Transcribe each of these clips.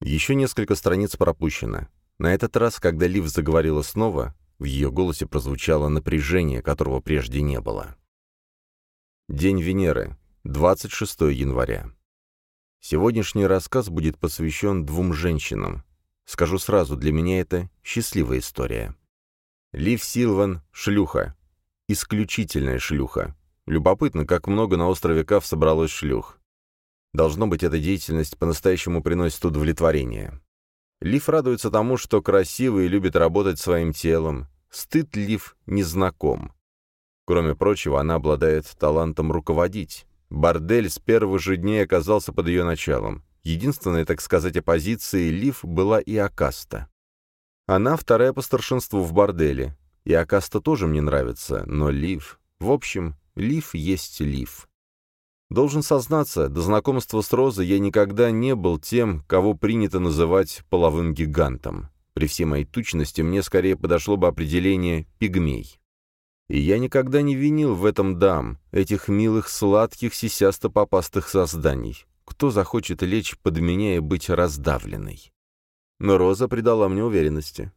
Еще несколько страниц пропущено. На этот раз, когда Лив заговорила снова, в ее голосе прозвучало напряжение, которого прежде не было. День Венеры, 26 января. Сегодняшний рассказ будет посвящен двум женщинам. Скажу сразу, для меня это счастливая история. Лив Силван — шлюха. Исключительная шлюха. Любопытно, как много на острове Кав собралось шлюх. Должно быть, эта деятельность по-настоящему приносит удовлетворение. Лив радуется тому, что красива и любит работать своим телом. Стыд Лив не знаком. Кроме прочего, она обладает талантом руководить. Бордель с первых же дней оказался под ее началом. Единственной, так сказать, оппозицией Лив была Иокаста. Она вторая по старшинству в борделе. Иокаста тоже мне нравится, но Лив... В общем, Лив есть Лив. Должен сознаться, до знакомства с Розой я никогда не был тем, кого принято называть половым гигантом. При всей моей тучности мне скорее подошло бы определение «пигмей». И я никогда не винил в этом дам, этих милых, сладких, сисясто-попастых созданий. Кто захочет лечь под меня и быть раздавленной? Но Роза придала мне уверенности.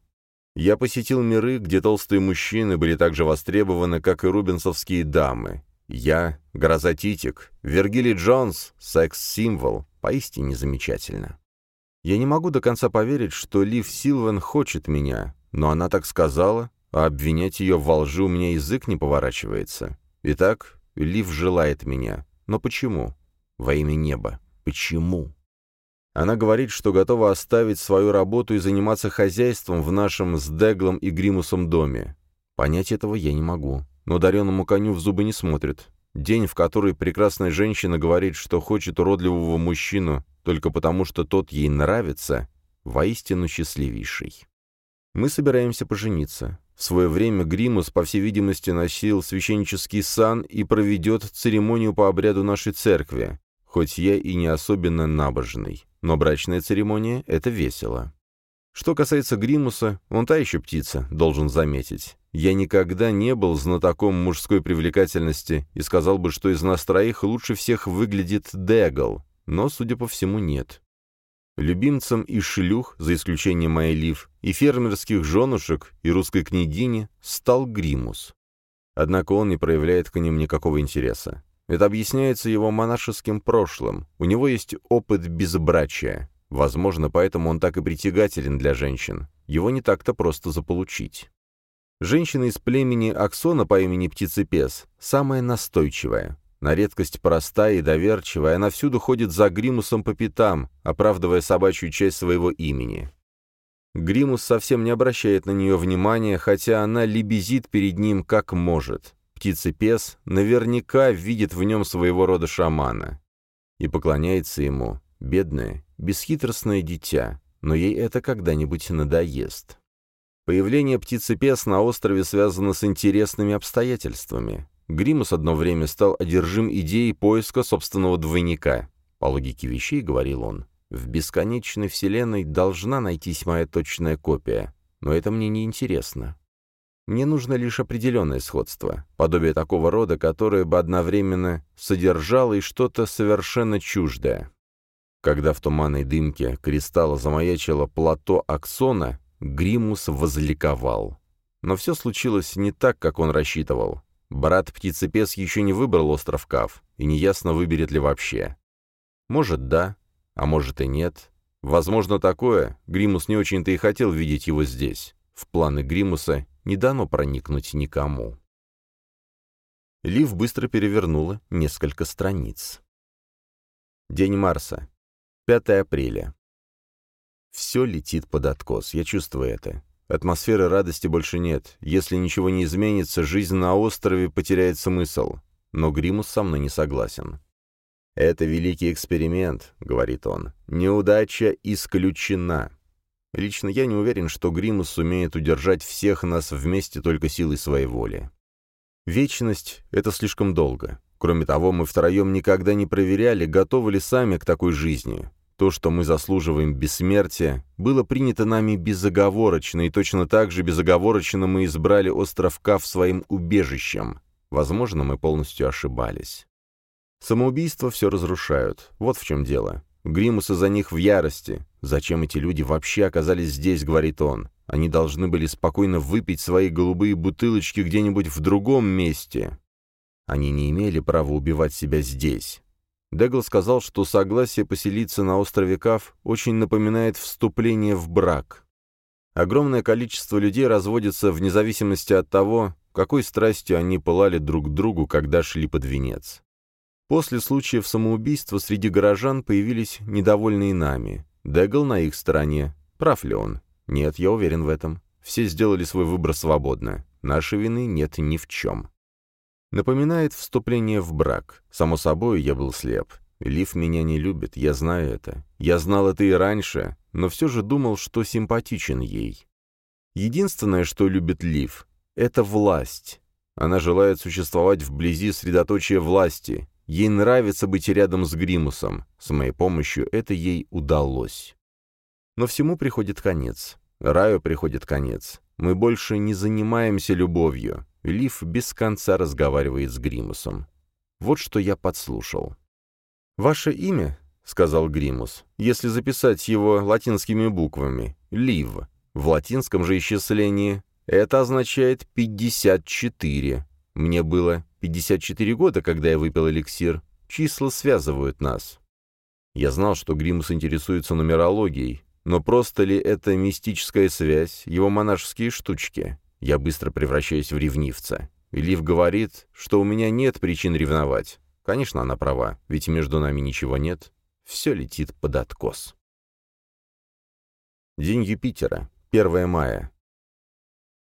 Я посетил миры, где толстые мужчины были так же востребованы, как и рубинсовские дамы. Я — гроза Титик, Вергилий Джонс — секс-символ, поистине замечательно. Я не могу до конца поверить, что Лив Силвен хочет меня, но она так сказала, а обвинять ее во лжи у меня язык не поворачивается. Итак, Лив желает меня. Но почему? Во имя неба. Почему? Она говорит, что готова оставить свою работу и заниматься хозяйством в нашем с Деглом и Гримусом доме. Понять этого я не могу. Но дареному коню в зубы не смотрит. День, в который прекрасная женщина говорит, что хочет уродливого мужчину только потому, что тот ей нравится, воистину счастливейший. Мы собираемся пожениться. В свое время Гримус, по всей видимости, носил священнический сан и проведет церемонию по обряду нашей церкви, хоть я и не особенно набожный. Но брачная церемония — это весело. Что касается Гримуса, он та еще птица, должен заметить. Я никогда не был знатоком мужской привлекательности и сказал бы, что из нас троих лучше всех выглядит Дегл, но, судя по всему, нет. Любимцем и шлюх, за исключением моей и фермерских женушек, и русской княгини, стал Гримус. Однако он не проявляет к ним никакого интереса. Это объясняется его монашеским прошлым. У него есть опыт безбрачия. Возможно, поэтому он так и притягателен для женщин. Его не так-то просто заполучить. Женщина из племени Аксона по имени Птицепес самая настойчивая. На редкость простая и доверчивая, она всюду ходит за Гримусом по пятам, оправдывая собачью часть своего имени. Гримус совсем не обращает на нее внимания, хотя она лебезит перед ним как может. Птицепес наверняка видит в нем своего рода шамана. И поклоняется ему, бедное, бесхитростное дитя, но ей это когда-нибудь надоест. Появление птицепес на острове связано с интересными обстоятельствами. Гримус одно время стал одержим идеей поиска собственного двойника. По логике вещей, говорил он, в бесконечной вселенной должна найтись моя точная копия, но это мне не интересно. Мне нужно лишь определенное сходство, подобие такого рода, которое бы одновременно содержало и что-то совершенно чуждое. Когда в туманной дымке кристалла замаячило плато Аксона, Гримус возликовал. Но все случилось не так, как он рассчитывал. Брат-птицепес еще не выбрал остров Кав, и неясно, выберет ли вообще. Может, да, а может и нет. Возможно, такое. Гримус не очень-то и хотел видеть его здесь. В планы Гримуса не дано проникнуть никому. Лив быстро перевернула несколько страниц. День Марса. 5 апреля. Все летит под откос, я чувствую это. Атмосферы радости больше нет. Если ничего не изменится, жизнь на острове потеряет смысл. Но Гримус со мной не согласен. «Это великий эксперимент», — говорит он. «Неудача исключена». Лично я не уверен, что Гримус сумеет удержать всех нас вместе только силой своей воли. Вечность — это слишком долго. Кроме того, мы втроем никогда не проверяли, готовы ли сами к такой жизни. То, что мы заслуживаем бессмертия, было принято нами безоговорочно, и точно так же безоговорочно мы избрали остров Кав своим убежищем. Возможно, мы полностью ошибались. Самоубийства все разрушают. Вот в чем дело. Гримус из-за них в ярости. «Зачем эти люди вообще оказались здесь?» — говорит он. «Они должны были спокойно выпить свои голубые бутылочки где-нибудь в другом месте». Они не имели права убивать себя здесь. Дегл сказал, что согласие поселиться на острове Кав очень напоминает вступление в брак. Огромное количество людей разводится вне зависимости от того, какой страстью они пылали друг другу, когда шли под венец. После случаев самоубийства среди горожан появились недовольные нами. Дегл на их стороне. Прав ли он? Нет, я уверен в этом. Все сделали свой выбор свободно. Нашей вины нет ни в чем. Напоминает вступление в брак. Само собой, я был слеп. Лив меня не любит, я знаю это. Я знал это и раньше, но все же думал, что симпатичен ей. Единственное, что любит Лив, — это власть. Она желает существовать вблизи средоточия власти, Ей нравится быть рядом с Гримусом. С моей помощью это ей удалось. Но всему приходит конец. Раю приходит конец. Мы больше не занимаемся любовью. Лив без конца разговаривает с Гримусом. Вот что я подслушал. «Ваше имя?» — сказал Гримус. «Если записать его латинскими буквами. Лив. В латинском же исчислении это означает пятьдесят четыре. Мне было 54 года, когда я выпил эликсир. Числа связывают нас. Я знал, что Гримус интересуется нумерологией, но просто ли это мистическая связь, его монашеские штучки? Я быстро превращаюсь в ревнивца. Лив говорит, что у меня нет причин ревновать. Конечно, она права, ведь между нами ничего нет. Все летит под откос. День Юпитера. 1 мая.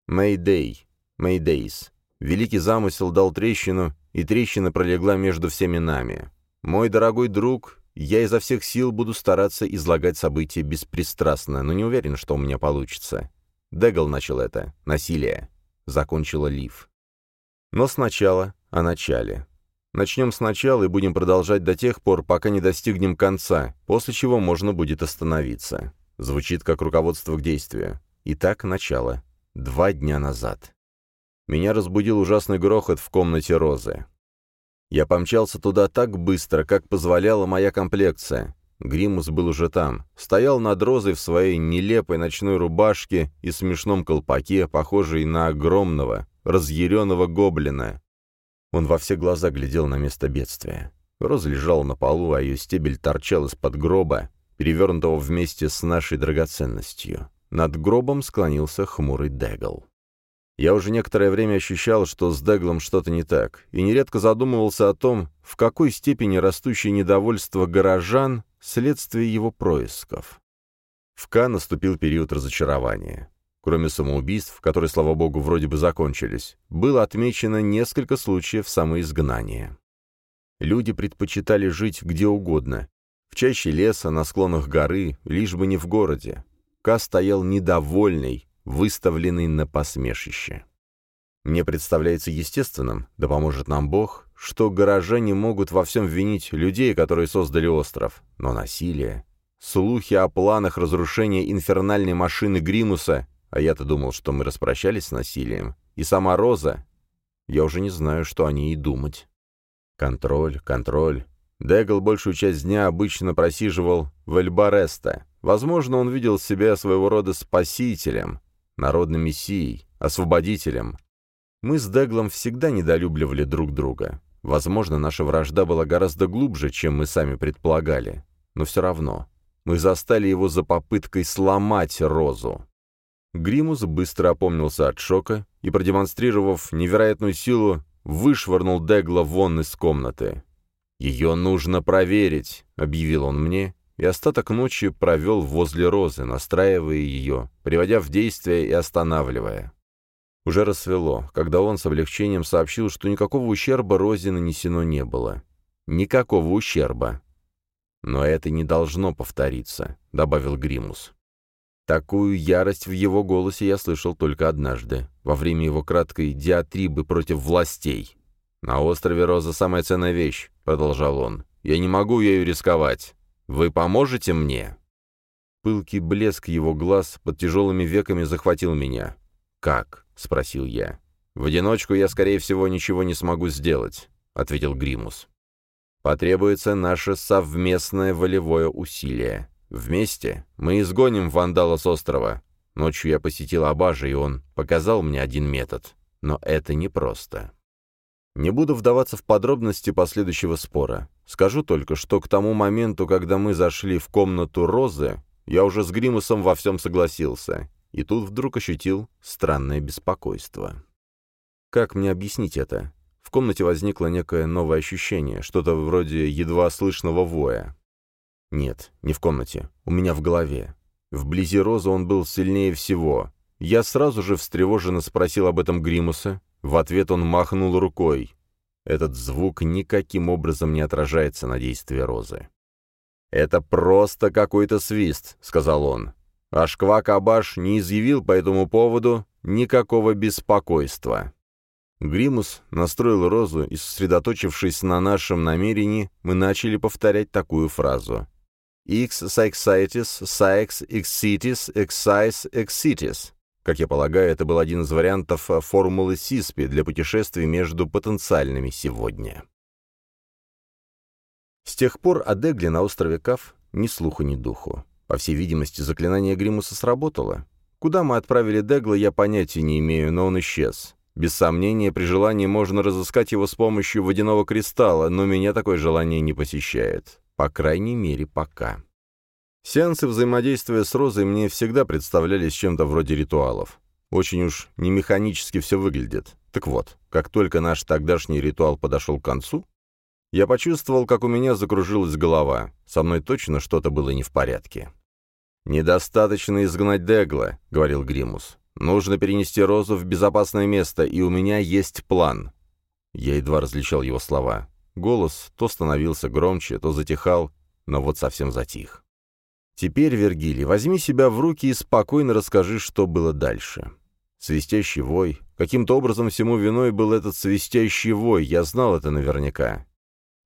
Мэйдэй. Мэйдейс. Великий замысел дал трещину, и трещина пролегла между всеми нами. Мой дорогой друг, я изо всех сил буду стараться излагать события беспристрастно, но не уверен, что у меня получится. Дегл начал это. Насилие. Закончила Лив. Но сначала о начале. Начнем сначала и будем продолжать до тех пор, пока не достигнем конца, после чего можно будет остановиться. Звучит как руководство к действию. Итак, начало. Два дня назад. Меня разбудил ужасный грохот в комнате Розы. Я помчался туда так быстро, как позволяла моя комплекция. Гримус был уже там. Стоял над Розой в своей нелепой ночной рубашке и смешном колпаке, похожей на огромного, разъяренного гоблина. Он во все глаза глядел на место бедствия. Роза лежала на полу, а ее стебель торчал из-под гроба, перевернутого вместе с нашей драгоценностью. Над гробом склонился хмурый Дегл. Я уже некоторое время ощущал, что с Деглом что-то не так, и нередко задумывался о том, в какой степени растущее недовольство горожан — следствие его происков. В К наступил период разочарования. Кроме самоубийств, которые, слава богу, вроде бы закончились, было отмечено несколько случаев самоизгнания. Люди предпочитали жить где угодно, в чаще леса, на склонах горы, лишь бы не в городе. Ка стоял недовольный, выставленный на посмешище. Мне представляется естественным, да поможет нам Бог, что горожане могут во всем винить людей, которые создали остров, но насилие, слухи о планах разрушения инфернальной машины Гримуса, а я-то думал, что мы распрощались с насилием, и сама Роза, я уже не знаю, что о ней думать. Контроль, контроль. Дегл большую часть дня обычно просиживал в Эльбареста. Возможно, он видел себя своего рода спасителем, народным мессией, освободителем. Мы с Деглом всегда недолюбливали друг друга. Возможно, наша вражда была гораздо глубже, чем мы сами предполагали. Но все равно. Мы застали его за попыткой сломать Розу. Гримус быстро опомнился от шока и, продемонстрировав невероятную силу, вышвырнул Дегла вон из комнаты. «Ее нужно проверить», — объявил он мне, и остаток ночи провел возле розы, настраивая ее, приводя в действие и останавливая. Уже рассвело, когда он с облегчением сообщил, что никакого ущерба розе нанесено не было. Никакого ущерба. «Но это не должно повториться», — добавил Гримус. Такую ярость в его голосе я слышал только однажды, во время его краткой диатрибы против властей. «На острове Роза самая ценная вещь», — продолжал он. «Я не могу ею рисковать. Вы поможете мне?» Пылкий блеск его глаз под тяжелыми веками захватил меня. «Как?» — спросил я. «В одиночку я, скорее всего, ничего не смогу сделать», — ответил Гримус. «Потребуется наше совместное волевое усилие. Вместе мы изгоним вандала с острова. Ночью я посетил Абажа, и он показал мне один метод. Но это непросто. Не буду вдаваться в подробности последующего спора. Скажу только, что к тому моменту, когда мы зашли в комнату Розы, я уже с Гримусом во всем согласился. И тут вдруг ощутил странное беспокойство. Как мне объяснить это? В комнате возникло некое новое ощущение, что-то вроде едва слышного воя. Нет, не в комнате, у меня в голове. Вблизи Розы он был сильнее всего. Я сразу же встревоженно спросил об этом Гримуса. В ответ он махнул рукой. Этот звук никаким образом не отражается на действии Розы. «Это просто какой-то свист», — сказал он. Ашквак Абаш не изъявил по этому поводу никакого беспокойства. Гримус настроил розу, и, сосредоточившись на нашем намерении, мы начали повторять такую фразу. «X Saixitis, Saix Exitis, Excise Exitis». Как я полагаю, это был один из вариантов формулы Сиспи для путешествий между потенциальными сегодня. С тех пор о Дегле на острове Кав ни слуху, ни духу. По всей видимости, заклинание Гримуса сработало. Куда мы отправили Дегла, я понятия не имею, но он исчез. Без сомнения, при желании можно разыскать его с помощью водяного кристалла, но меня такое желание не посещает. По крайней мере, пока. Сеансы взаимодействия с Розой мне всегда представлялись чем-то вроде ритуалов. Очень уж не механически все выглядит. Так вот, как только наш тогдашний ритуал подошел к концу, я почувствовал, как у меня закружилась голова. Со мной точно что-то было не в порядке. «Недостаточно изгнать Дегла», — говорил Гримус. Нужно перенести Розу в безопасное место, и у меня есть план». Я едва различал его слова. Голос то становился громче, то затихал, но вот совсем затих. «Теперь, Вергилий, возьми себя в руки и спокойно расскажи, что было дальше». Свистящий вой. Каким-то образом всему виной был этот свистящий вой, я знал это наверняка.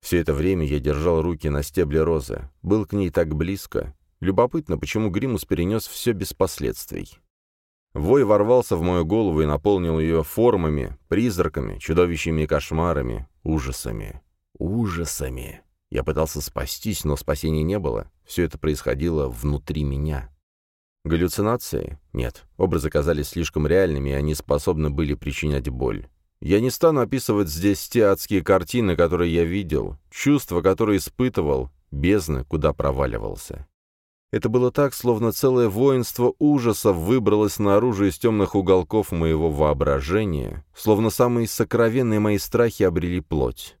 Все это время я держал руки на стебле розы, был к ней так близко. Любопытно, почему Гримус перенес все без последствий. Вой ворвался в мою голову и наполнил ее формами, призраками, чудовищами и кошмарами, ужасами. Ужасами. Я пытался спастись, но спасения не было. Все это происходило внутри меня. Галлюцинации? Нет. Образы казались слишком реальными, и они способны были причинять боль. Я не стану описывать здесь те адские картины, которые я видел, чувства, которые испытывал, бездны, куда проваливался. Это было так, словно целое воинство ужасов выбралось наружу из темных уголков моего воображения, словно самые сокровенные мои страхи обрели плоть.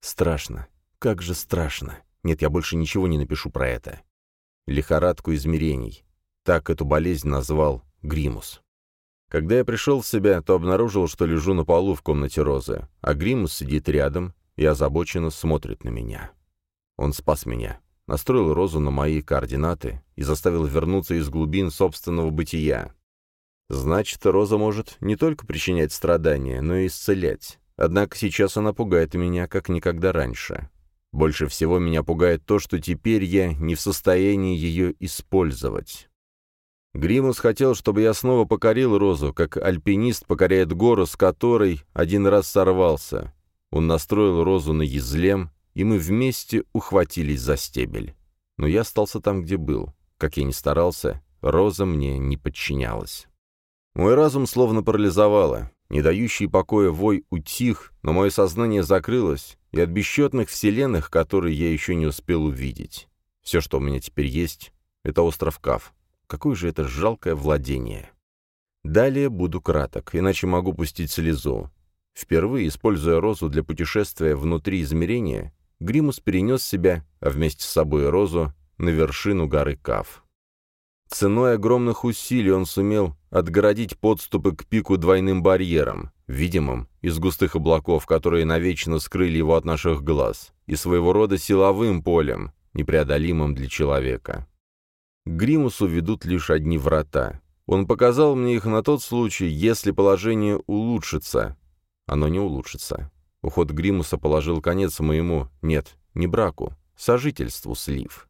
Страшно. Как же страшно. Нет, я больше ничего не напишу про это. Лихорадку измерений. Так эту болезнь назвал Гримус. Когда я пришел в себя, то обнаружил, что лежу на полу в комнате Розы, а Гримус сидит рядом и озабоченно смотрит на меня. Он спас меня настроил Розу на мои координаты и заставил вернуться из глубин собственного бытия. Значит, Роза может не только причинять страдания, но и исцелять. Однако сейчас она пугает меня, как никогда раньше. Больше всего меня пугает то, что теперь я не в состоянии ее использовать. Гримус хотел, чтобы я снова покорил Розу, как альпинист покоряет гору, с которой один раз сорвался. Он настроил Розу на езлем и мы вместе ухватились за стебель. Но я остался там, где был. Как я ни старался, Роза мне не подчинялась. Мой разум словно парализовало. Не дающий покоя вой утих, но мое сознание закрылось, и от бесчетных вселенных, которые я еще не успел увидеть. Все, что у меня теперь есть, — это остров Кав. Какое же это жалкое владение. Далее буду краток, иначе могу пустить слезу. Впервые, используя розу для путешествия внутри измерения, Гримус перенес себя, а вместе с собой Розу, на вершину горы Кав. Ценой огромных усилий он сумел отгородить подступы к пику двойным барьером, видимым из густых облаков, которые навечно скрыли его от наших глаз, и своего рода силовым полем, непреодолимым для человека. К Гримусу ведут лишь одни врата. Он показал мне их на тот случай, если положение улучшится. Оно не улучшится. Уход Гримуса положил конец моему, нет, не браку, сожительству с Лив.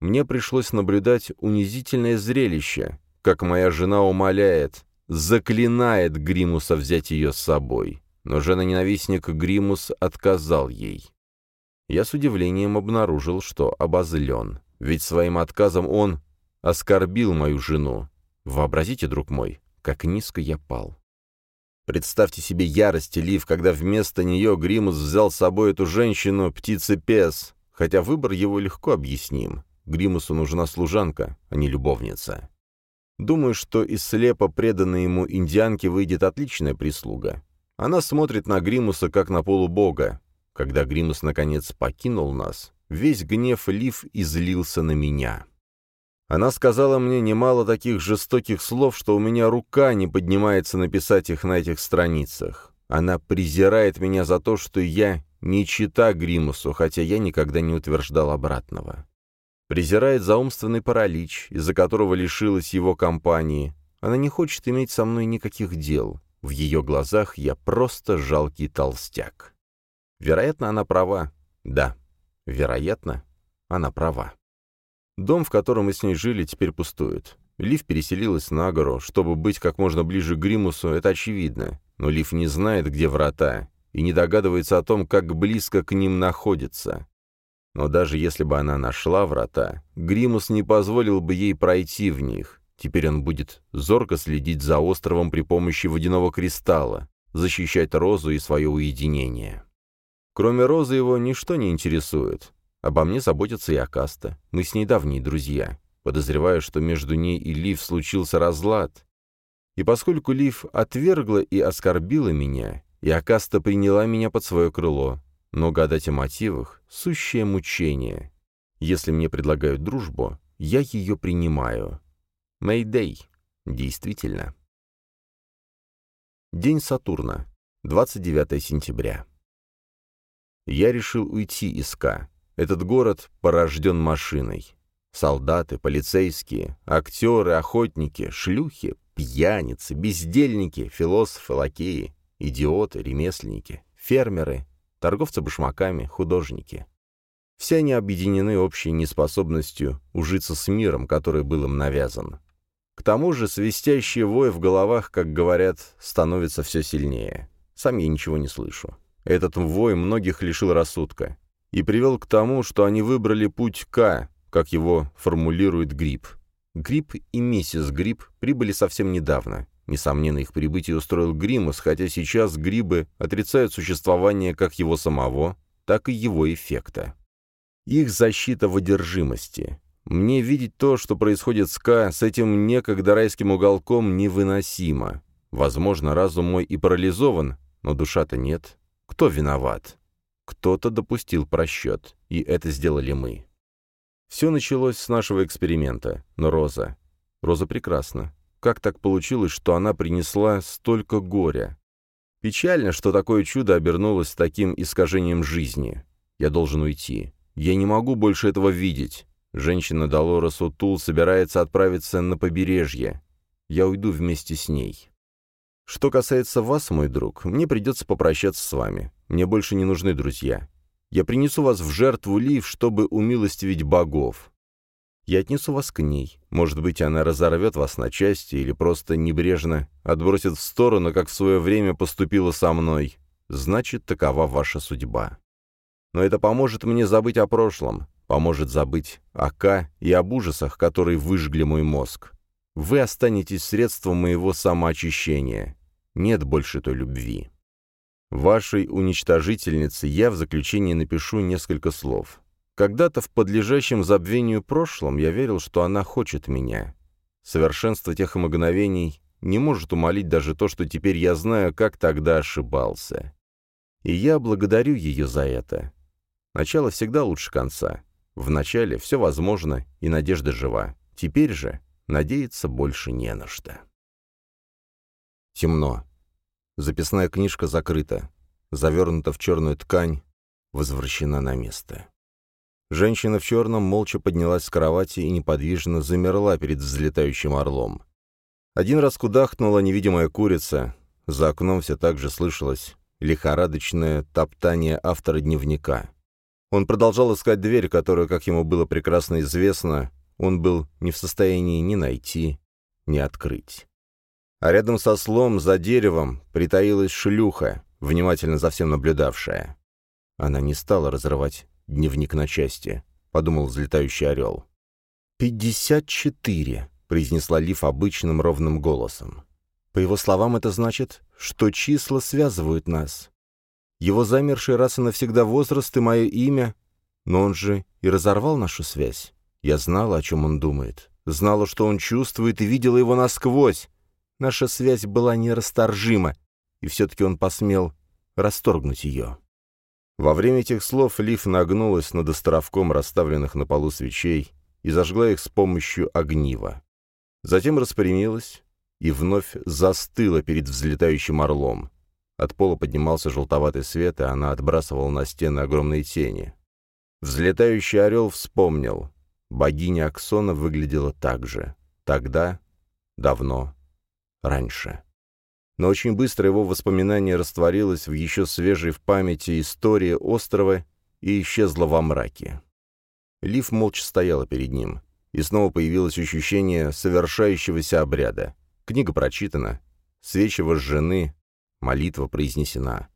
Мне пришлось наблюдать унизительное зрелище, как моя жена умоляет, заклинает Гримуса взять ее с собой, но жена-ненавистник Гримус отказал ей. Я с удивлением обнаружил, что обозлен. Ведь своим отказом он оскорбил мою жену. Вообразите, друг мой, как низко я пал. Представьте себе ярость Лив, когда вместо нее Гримус взял с собой эту женщину, птицы-пес, хотя выбор его легко объясним. Гримусу нужна служанка, а не любовница. Думаю, что из слепо преданной ему индианки выйдет отличная прислуга. Она смотрит на Гримуса как на полубога. Когда Гримус наконец покинул нас, весь гнев Лив излился на меня. Она сказала мне немало таких жестоких слов, что у меня рука не поднимается написать их на этих страницах. Она презирает меня за то, что я не чита Гримусу, хотя я никогда не утверждал обратного. Презирает за умственный паралич, из-за которого лишилась его компании. Она не хочет иметь со мной никаких дел. В ее глазах я просто жалкий толстяк. Вероятно, она права. Да, вероятно, она права. Дом, в котором мы с ней жили, теперь пустует. Лив переселилась на гору, чтобы быть как можно ближе к Гримусу, это очевидно. Но Лив не знает, где врата, и не догадывается о том, как близко к ним находится. Но даже если бы она нашла врата, Гримус не позволил бы ей пройти в них. Теперь он будет зорко следить за островом при помощи водяного кристалла, защищать Розу и свое уединение. Кроме Розы его ничто не интересует. Обо мне заботится и Акаста. Мы с ней давние друзья. Подозреваю, что между ней и Лив случился разлад. И поскольку Лив отвергла и оскорбила меня, и Акаста приняла меня под свое крыло, но гадать о мотивах — сущее мучение. Если мне предлагают дружбу, я ее принимаю. Мэйдэй. Действительно. День Сатурна. 29 сентября. Я решил уйти из К. Этот город порожден машиной. Солдаты, полицейские, актеры, охотники, шлюхи, пьяницы, бездельники, философы, лакеи, идиоты, ремесленники, фермеры, торговцы башмаками, художники. Все они объединены общей неспособностью ужиться с миром, который был им навязан. К тому же свистящий вой в головах, как говорят, становится все сильнее. Сам я ничего не слышу. Этот вой многих лишил рассудка и привел к тому, что они выбрали путь К, как его формулирует Гриб. Гриб и миссис Гриб прибыли совсем недавно. Несомненно, их прибытие устроил Гримус, хотя сейчас грибы отрицают существование как его самого, так и его эффекта. Их защита в одержимости. Мне видеть то, что происходит с К, с этим некогда райским уголком, невыносимо. Возможно, разум мой и парализован, но душа-то нет. Кто виноват? Кто-то допустил просчет, и это сделали мы. Все началось с нашего эксперимента, но Роза... Роза прекрасна. Как так получилось, что она принесла столько горя? Печально, что такое чудо обернулось таким искажением жизни. Я должен уйти. Я не могу больше этого видеть. Женщина Долорес Утул собирается отправиться на побережье. Я уйду вместе с ней. Что касается вас, мой друг, мне придется попрощаться с вами. Мне больше не нужны друзья. Я принесу вас в жертву Лив, чтобы умилостивить богов. Я отнесу вас к ней. Может быть, она разорвет вас на части или просто небрежно отбросит в сторону, как в свое время поступила со мной. Значит, такова ваша судьба. Но это поможет мне забыть о прошлом, поможет забыть о К и об ужасах, которые выжгли мой мозг. Вы останетесь средством моего самоочищения. Нет больше той любви. Вашей уничтожительнице я в заключении напишу несколько слов. Когда-то в подлежащем забвению прошлом я верил, что она хочет меня. Совершенство тех мгновений не может умолить даже то, что теперь я знаю, как тогда ошибался. И я благодарю ее за это. Начало всегда лучше конца. В начале все возможно, и надежда жива. Теперь же надеяться больше не на что. Темно. Записная книжка закрыта, завернута в черную ткань, возвращена на место. Женщина в черном молча поднялась с кровати и неподвижно замерла перед взлетающим орлом. Один раз кудахнула невидимая курица, за окном все так же слышалось лихорадочное топтание автора дневника. Он продолжал искать дверь, которую, как ему было прекрасно известно, он был не в состоянии ни найти, ни открыть а рядом со слом, за деревом, притаилась шлюха, внимательно за всем наблюдавшая. Она не стала разрывать дневник на части, подумал взлетающий орел. «Пятьдесят четыре», — произнесла Лив обычным ровным голосом. По его словам, это значит, что числа связывают нас. Его замерший раз и навсегда возраст и мое имя, но он же и разорвал нашу связь. Я знала, о чем он думает, знала, что он чувствует, и видела его насквозь. Наша связь была нерасторжима, и все-таки он посмел расторгнуть ее. Во время этих слов Лив нагнулась над островком расставленных на полу свечей и зажгла их с помощью огнива. Затем распрямилась, и вновь застыла перед взлетающим орлом. От пола поднимался желтоватый свет, и она отбрасывала на стены огромные тени. Взлетающий орел вспомнил. Богиня Аксона выглядела так же. Тогда, давно, раньше. Но очень быстро его воспоминание растворилось в еще свежей в памяти истории острова и исчезло во мраке. Лив молча стояла перед ним, и снова появилось ощущение совершающегося обряда. Книга прочитана, свечи вожжены, молитва произнесена.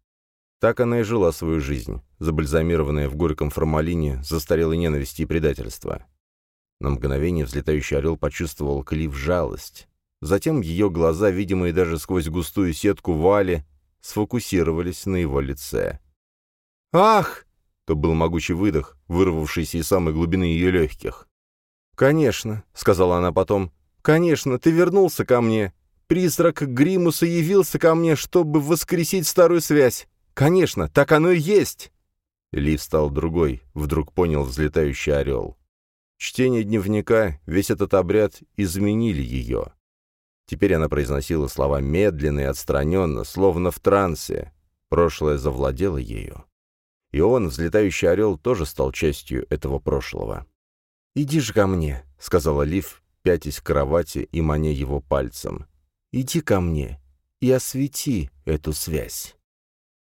Так она и жила свою жизнь, забальзамированная в горьком формалине застарелой ненависти и предательства. На мгновение взлетающий орел почувствовал Клифф жалость. Затем ее глаза, видимые даже сквозь густую сетку вуали, сфокусировались на его лице. «Ах!» — то был могучий выдох, вырвавшийся из самой глубины ее легких. «Конечно», — сказала она потом, «Конечно, ты вернулся ко мне. Призрак Гримуса явился ко мне, чтобы воскресить старую связь. Конечно, так оно и есть!» Лив стал другой, вдруг понял взлетающий орел. Чтение дневника, весь этот обряд изменили ее. Теперь она произносила слова медленно и отстраненно, словно в трансе. Прошлое завладело ею. И он, взлетающий орел, тоже стал частью этого прошлого. «Иди же ко мне», — сказала Лив, пятясь к кровати и маня его пальцем. «Иди ко мне и освети эту связь».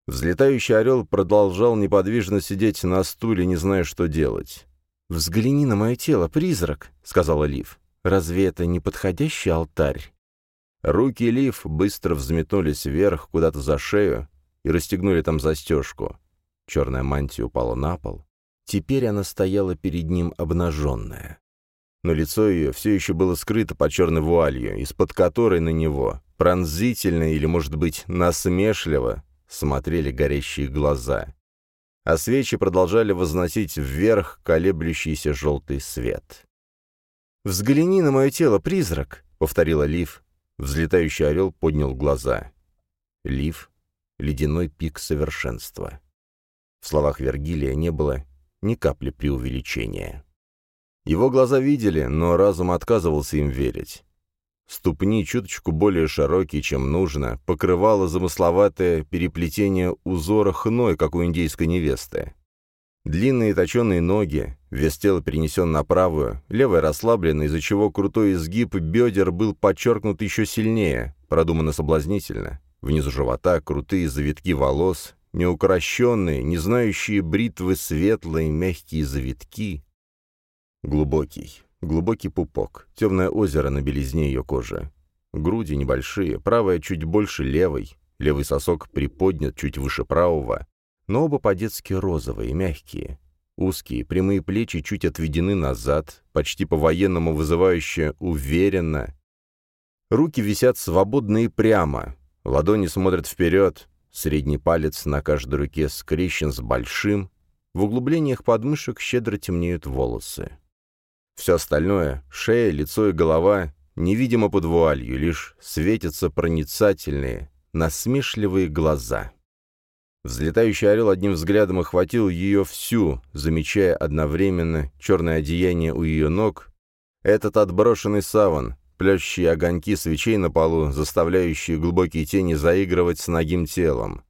Взлетающий орел продолжал неподвижно сидеть на стуле, не зная, что делать. «Взгляни на мое тело, призрак», — сказала Лив. «Разве это не подходящий алтарь?» Руки Лив быстро взметнулись вверх, куда-то за шею, и расстегнули там застежку. Черная мантия упала на пол. Теперь она стояла перед ним обнаженная но лицо ее все еще было скрыто под черной вуалью, из-под которой на него, пронзительно или, может быть, насмешливо, смотрели горящие глаза. А свечи продолжали возносить вверх колеблющийся желтый свет. «Взгляни на мое тело, призрак!» — повторила Лив. Взлетающий орел поднял глаза. Лив — ледяной пик совершенства. В словах Вергилия не было ни капли преувеличения. Его глаза видели, но разум отказывался им верить. Ступни, чуточку более широкие, чем нужно, покрывало замысловатое переплетение узора хной, как у индейской невесты. Длинные точеные ноги, вес тела перенесен на правую, левая расслаблена, из-за чего крутой изгиб бедер был подчеркнут еще сильнее, продумано соблазнительно. Внизу живота крутые завитки волос, неукрощенные, не знающие бритвы светлые мягкие завитки, Глубокий, глубокий пупок, темное озеро на белизне ее кожи. Груди небольшие, правая чуть больше левой, левый сосок приподнят чуть выше правого, но оба по-детски розовые, мягкие. Узкие, прямые плечи чуть отведены назад, почти по-военному вызывающе уверенно. Руки висят свободно и прямо, ладони смотрят вперед, средний палец на каждой руке скрещен с большим, в углублениях подмышек щедро темнеют волосы. Все остальное — шея, лицо и голова — невидимо под вуалью, лишь светятся проницательные, насмешливые глаза. Взлетающий орел одним взглядом охватил ее всю, замечая одновременно черное одеяние у ее ног, этот отброшенный саван, плящие огоньки свечей на полу, заставляющие глубокие тени заигрывать с ногим телом.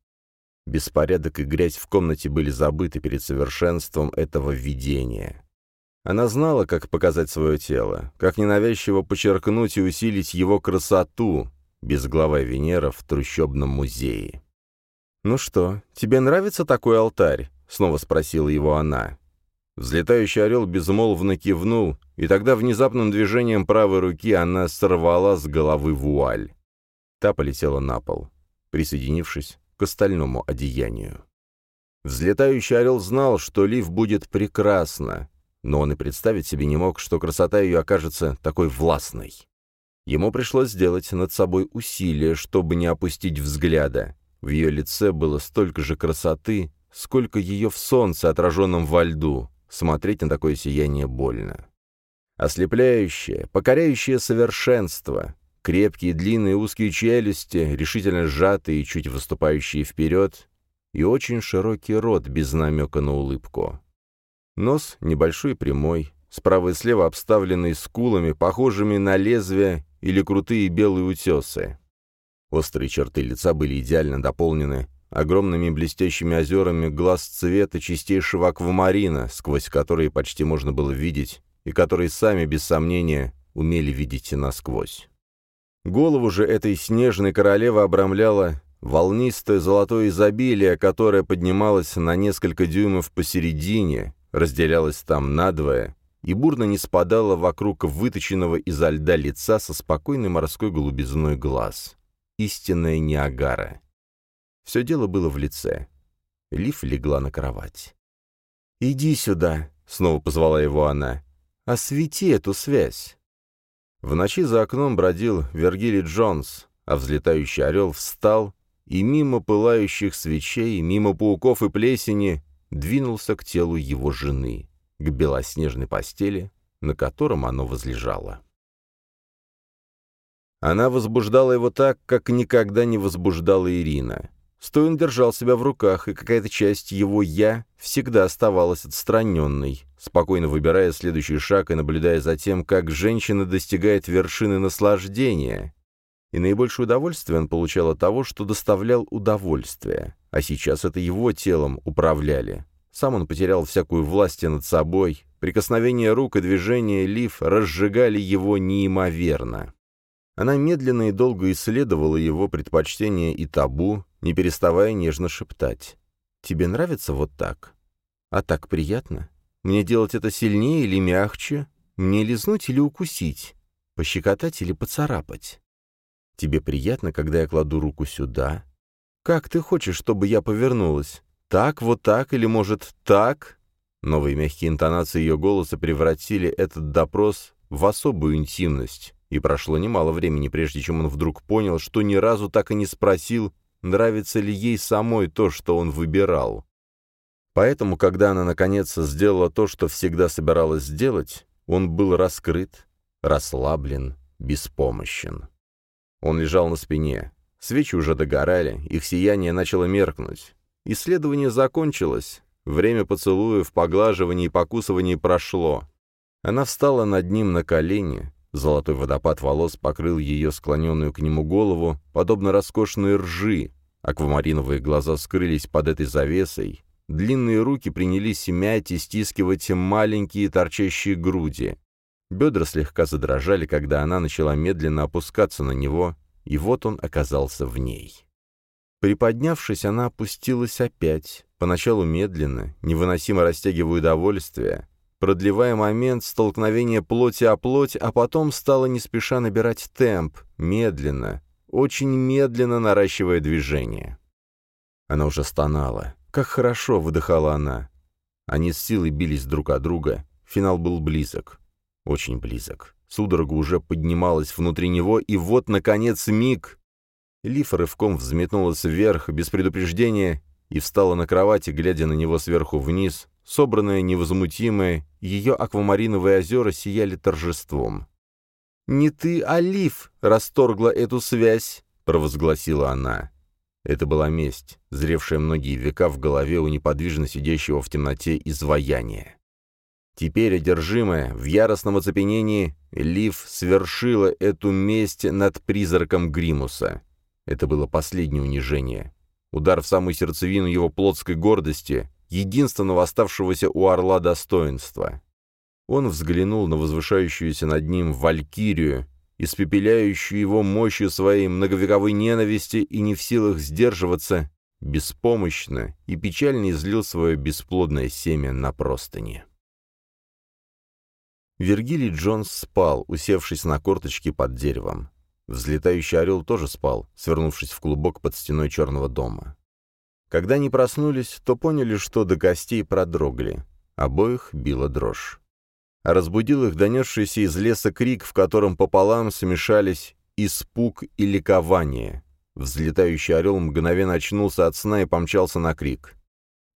Беспорядок и грязь в комнате были забыты перед совершенством этого видения. Она знала, как показать свое тело, как ненавязчиво подчеркнуть и усилить его красоту, безглавая Венера в трущобном музее. «Ну что, тебе нравится такой алтарь?» — снова спросила его она. Взлетающий орел безмолвно кивнул, и тогда внезапным движением правой руки она сорвала с головы вуаль. Та полетела на пол, присоединившись к остальному одеянию. Взлетающий орел знал, что Лив будет прекрасно, но он и представить себе не мог, что красота ее окажется такой властной. Ему пришлось сделать над собой усилие, чтобы не опустить взгляда. В ее лице было столько же красоты, сколько ее в солнце, отраженном во льду. Смотреть на такое сияние больно. Ослепляющее, покоряющее совершенство, крепкие длинные узкие челюсти, решительно сжатые и чуть выступающие вперед, и очень широкий рот без намека на улыбку. Нос небольшой прямой, справа и слева обставленный скулами, похожими на лезвия или крутые белые утесы. Острые черты лица были идеально дополнены огромными блестящими озерами глаз цвета чистейшего аквамарина, сквозь которые почти можно было видеть, и которые сами, без сомнения, умели видеть и насквозь. Голову же этой снежной королевы обрамляла волнистое золотое изобилие, которое поднималось на несколько дюймов посередине, разделялось там надвое и бурно не спадало вокруг выточенного изо льда лица со спокойной морской голубизной глаз. Истинная Ниагара. Все дело было в лице. Лив легла на кровать. «Иди сюда», — снова позвала его она. «Освети эту связь». В ночи за окном бродил Вергилий Джонс, а взлетающий орел встал и мимо пылающих свечей, мимо пауков и плесени двинулся к телу его жены, к белоснежной постели, на котором оно возлежало. Она возбуждала его так, как никогда не возбуждала Ирина. Стоин держал себя в руках, и какая-то часть его «я» всегда оставалась отстраненной, спокойно выбирая следующий шаг и наблюдая за тем, как женщина достигает вершины наслаждения. И наибольшее удовольствие он получал от того, что доставлял удовольствие, а сейчас это его телом управляли. Сам он потерял всякую власть над собой, прикосновения рук и движения лиф разжигали его неимоверно. Она медленно и долго исследовала его предпочтения и табу, не переставая нежно шептать. «Тебе нравится вот так? А так приятно? Мне делать это сильнее или мягче? Мне лизнуть или укусить? Пощекотать или поцарапать? Тебе приятно, когда я кладу руку сюда? Как ты хочешь, чтобы я повернулась? Так, вот так или, может, так?» Новые мягкие интонации ее голоса превратили этот допрос в особую интимность, и прошло немало времени, прежде чем он вдруг понял, что ни разу так и не спросил, нравится ли ей самой то, что он выбирал. Поэтому, когда она наконец сделала то, что всегда собиралась сделать, он был раскрыт, расслаблен, беспомощен. Он лежал на спине. Свечи уже догорали, их сияние начало меркнуть. Исследование закончилось. Время поцелуев, поглаживаний и покусываний прошло. Она встала над ним на колени, Золотой водопад волос покрыл ее склоненную к нему голову, подобно роскошной ржи. Аквамариновые глаза скрылись под этой завесой. Длинные руки принялись мять и стискивать маленькие торчащие груди. Бедра слегка задрожали, когда она начала медленно опускаться на него, и вот он оказался в ней. Приподнявшись, она опустилась опять, поначалу медленно, невыносимо растягивая удовольствие, продлевая момент столкновения плоти о плоть, а потом стала не спеша набирать темп, медленно, очень медленно наращивая движение. Она уже стонала. Как хорошо выдыхала она. Они с силой бились друг от друга. Финал был близок. Очень близок. Судорога уже поднималась внутри него, и вот, наконец, миг. Лифа рывком взметнулась вверх, без предупреждения, и встала на кровати, глядя на него сверху вниз, собранная, невозмутимая, ее аквамариновые озера сияли торжеством. «Не ты, а Лив, расторгла эту связь», — провозгласила она. Это была месть, зревшая многие века в голове у неподвижно сидящего в темноте изваяния. Теперь, одержимая, в яростном оцепенении, Лив свершила эту месть над призраком Гримуса. Это было последнее унижение. Удар в самую сердцевину его плотской гордости, единственного оставшегося у орла достоинства. Он взглянул на возвышающуюся над ним валькирию, испепеляющую его мощью своей многовековой ненависти и не в силах сдерживаться, беспомощно и печально излил свое бесплодное семя на простыни. Вергилий Джонс спал, усевшись на корточки под деревом. Взлетающий орел тоже спал, свернувшись в клубок под стеной черного дома. Когда они проснулись, то поняли, что до костей продрогли. Обоих била дрожь. разбудил их донесшийся из леса крик, в котором пополам смешались испуг и ликование. Взлетающий орел мгновенно очнулся от сна и помчался на крик.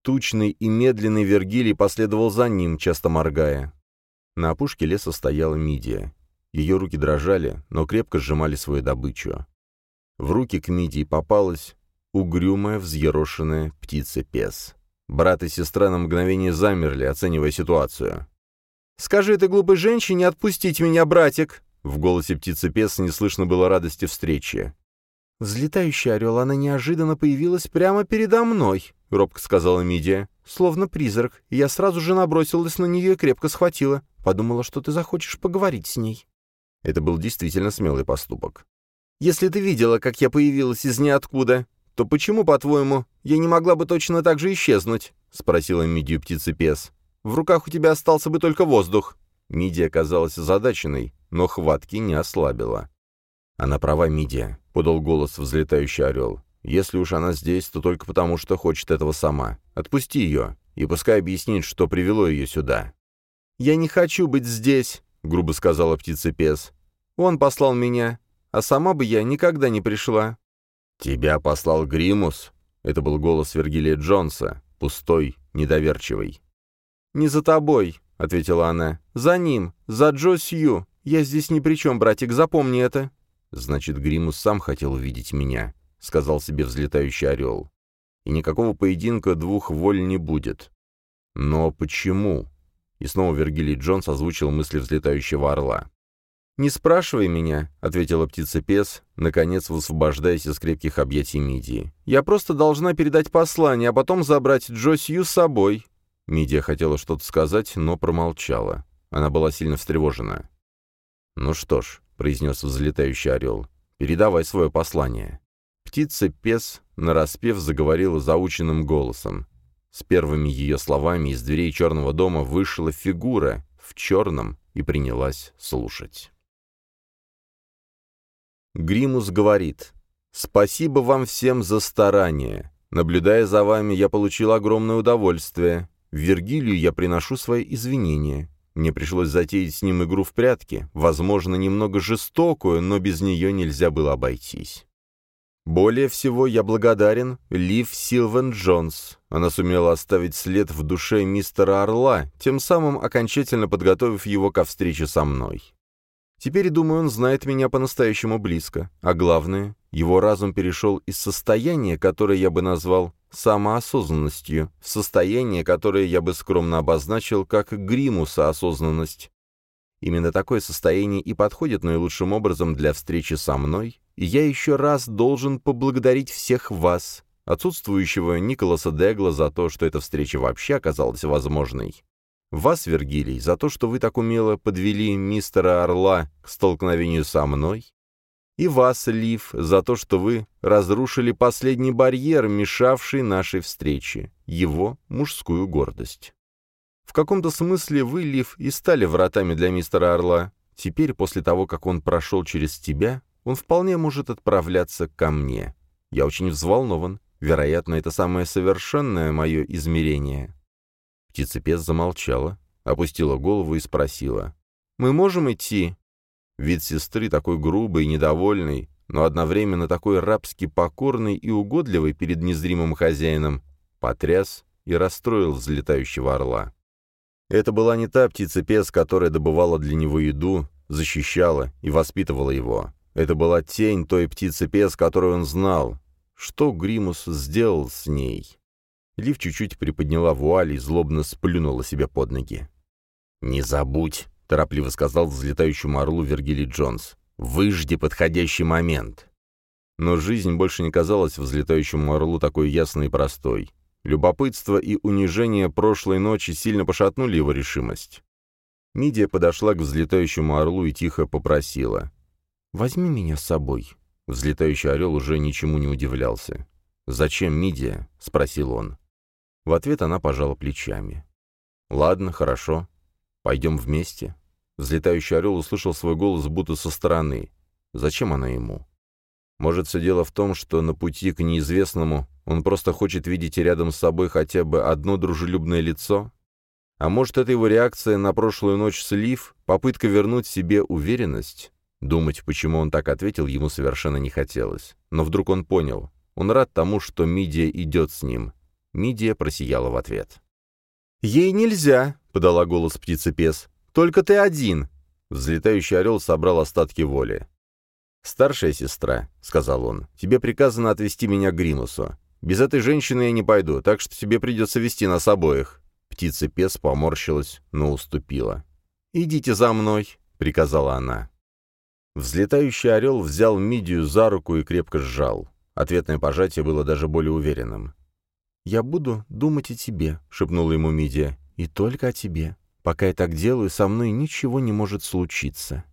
Тучный и медленный Вергилий последовал за ним, часто моргая. На опушке леса стояла Мидия. Ее руки дрожали, но крепко сжимали свою добычу. В руки к Мидии попалась угрюмая, взъерошенная птица-пес. Брат и сестра на мгновение замерли, оценивая ситуацию. «Скажи этой глупой женщине отпустить меня, братик!» В голосе птицы-пес не слышно было радости встречи. «Взлетающий орел, она неожиданно появилась прямо передо мной», — робко сказала Мидия. «Словно призрак, я сразу же набросилась на нее и крепко схватила. Подумала, что ты захочешь поговорить с ней». Это был действительно смелый поступок. «Если ты видела, как я появилась из ниоткуда, то почему, по-твоему, я не могла бы точно так же исчезнуть?» — спросила Мидию птицы-пес. «В руках у тебя остался бы только воздух». Мидия казалась озадаченной, но хватки не ослабила. «Она права, Мидия», — подал голос взлетающий орел. «Если уж она здесь, то только потому, что хочет этого сама. Отпусти ее, и пускай объяснит, что привело ее сюда». «Я не хочу быть здесь», — грубо сказала птица-пес. «Он послал меня, а сама бы я никогда не пришла». «Тебя послал Гримус?» — это был голос Вергилия Джонса, пустой, недоверчивый. «Не за тобой», — ответила она. «За ним, за Джо Сью. Я здесь ни при чем, братик, запомни это». «Значит, Гримус сам хотел увидеть меня», — сказал себе взлетающий орел. «И никакого поединка двух воль не будет». «Но почему?» И снова Вергилий Джонс озвучил мысли взлетающего орла. «Не спрашивай меня», — ответила птица-пес, наконец высвобождаясь из крепких объятий Мидии. «Я просто должна передать послание, а потом забрать Джо Сью с собой». Мидия хотела что-то сказать, но промолчала. Она была сильно встревожена. «Ну что ж», — произнес взлетающий орел, — «передавай свое послание». Птица-пес, нараспев, заговорила заученным голосом. С первыми ее словами из дверей черного дома вышла фигура в черном и принялась слушать. Гримус говорит, «Спасибо вам всем за старание. Наблюдая за вами, я получил огромное удовольствие. Вергилию я приношу свои извинения. Мне пришлось затеять с ним игру в прятки, возможно, немного жестокую, но без нее нельзя было обойтись. Более всего я благодарен Лив Силвен Джонс. Она сумела оставить след в душе мистера Орла, тем самым окончательно подготовив его ко встрече со мной. Теперь, думаю, он знает меня по-настоящему близко. А главное, его разум перешел из состояния, которое я бы назвал самоосознанностью, в состояние, которое я бы скромно обозначил как гримуса осознанность. Именно такое состояние и подходит наилучшим образом для встречи со мной, и я еще раз должен поблагодарить всех вас, отсутствующего Николаса Дегла за то, что эта встреча вообще оказалась возможной. Вас, Вергилий, за то, что вы так умело подвели мистера Орла к столкновению со мной, и вас, Лив, за то, что вы разрушили последний барьер, мешавший нашей встрече, его мужскую гордость. В каком-то смысле вы, Лив, и стали вратами для мистера Орла. Теперь, после того, как он прошел через тебя, он вполне может отправляться ко мне. Я очень взволнован. Вероятно, это самое совершенное мое измерение». Птицепес замолчала, опустила голову и спросила. «Мы можем идти?» Вид сестры такой грубый и недовольный, но одновременно такой рабски покорный и угодливый перед незримым хозяином, потряс и расстроил взлетающего орла. Это была не та птица-пес, которая добывала для него еду, защищала и воспитывала его. Это была тень той птицы-пес, которую он знал. Что Гримус сделал с ней? Лив чуть-чуть приподняла вуаль и злобно сплюнула себе под ноги. «Не забудь», — торопливо сказал взлетающему орлу Вергилий Джонс. «Выжди подходящий момент». Но жизнь больше не казалась взлетающему орлу такой ясной и простой. Любопытство и унижение прошлой ночи сильно пошатнули его решимость. Мидия подошла к взлетающему орлу и тихо попросила. «Возьми меня с собой». Взлетающий орел уже ничему не удивлялся. «Зачем Мидия?» — спросил он. В ответ она пожала плечами. «Ладно, хорошо. «Пойдем вместе?» Взлетающий орел услышал свой голос будто со стороны. Зачем она ему? Может, все дело в том, что на пути к неизвестному он просто хочет видеть рядом с собой хотя бы одно дружелюбное лицо? А может, это его реакция на прошлую ночь слив, попытка вернуть себе уверенность? Думать, почему он так ответил, ему совершенно не хотелось. Но вдруг он понял. Он рад тому, что Мидия идет с ним. Мидия просияла в ответ. «Ей нельзя», — подала голос птица-пес. «Только ты один». Взлетающий орел собрал остатки воли. «Старшая сестра», — сказал он, — «тебе приказано отвезти меня к Гримусу. Без этой женщины я не пойду, так что тебе придется вести нас обоих». Птица-пес поморщилась, но уступила. «Идите за мной», — приказала она. Взлетающий орел взял Мидию за руку и крепко сжал. Ответное пожатие было даже более уверенным. «Я буду думать о тебе», — шепнула ему Мидия, — «и только о тебе. Пока я так делаю, со мной ничего не может случиться».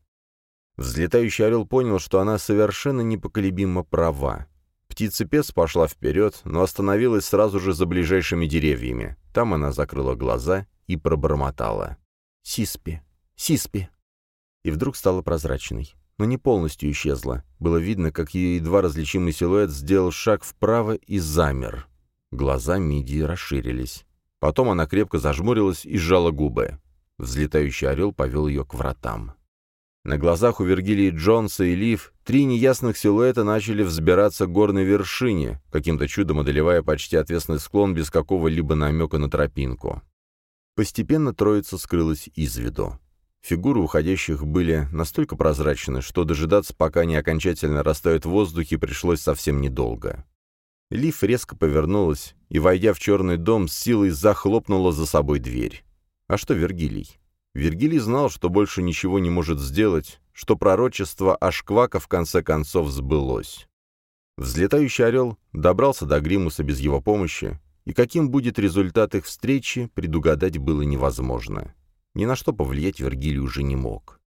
Взлетающий орел понял, что она совершенно непоколебимо права. Птица-пес пошла вперед, но остановилась сразу же за ближайшими деревьями. Там она закрыла глаза и пробормотала. «Сиспи! Сиспи!» И вдруг стала прозрачной. Но не полностью исчезла. Было видно, как ее едва различимый силуэт сделал шаг вправо и замер. Глаза Мидии расширились. Потом она крепко зажмурилась и сжала губы. Взлетающий орел повел ее к вратам. На глазах у Вергилии Джонса и Лив три неясных силуэта начали взбираться к горной вершине, каким-то чудом одолевая почти отвесный склон без какого-либо намека на тропинку. Постепенно троица скрылась из виду. Фигуры уходящих были настолько прозрачны, что дожидаться, пока они окончательно растают в воздухе, пришлось совсем недолго. Лив резко повернулась и, войдя в черный дом, с силой захлопнула за собой дверь. А что Вергилий? Вергилий знал, что больше ничего не может сделать, что пророчество Ашквака в конце концов сбылось. Взлетающий орел добрался до Гримуса без его помощи, и каким будет результат их встречи, предугадать было невозможно. Ни на что повлиять Вергилий уже не мог.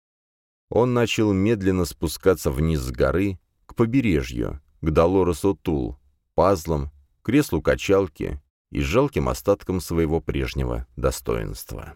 Он начал медленно спускаться вниз с горы, к побережью, к Долоресу Тул, пазлам, креслу качалки и жалким остаткам своего прежнего достоинства.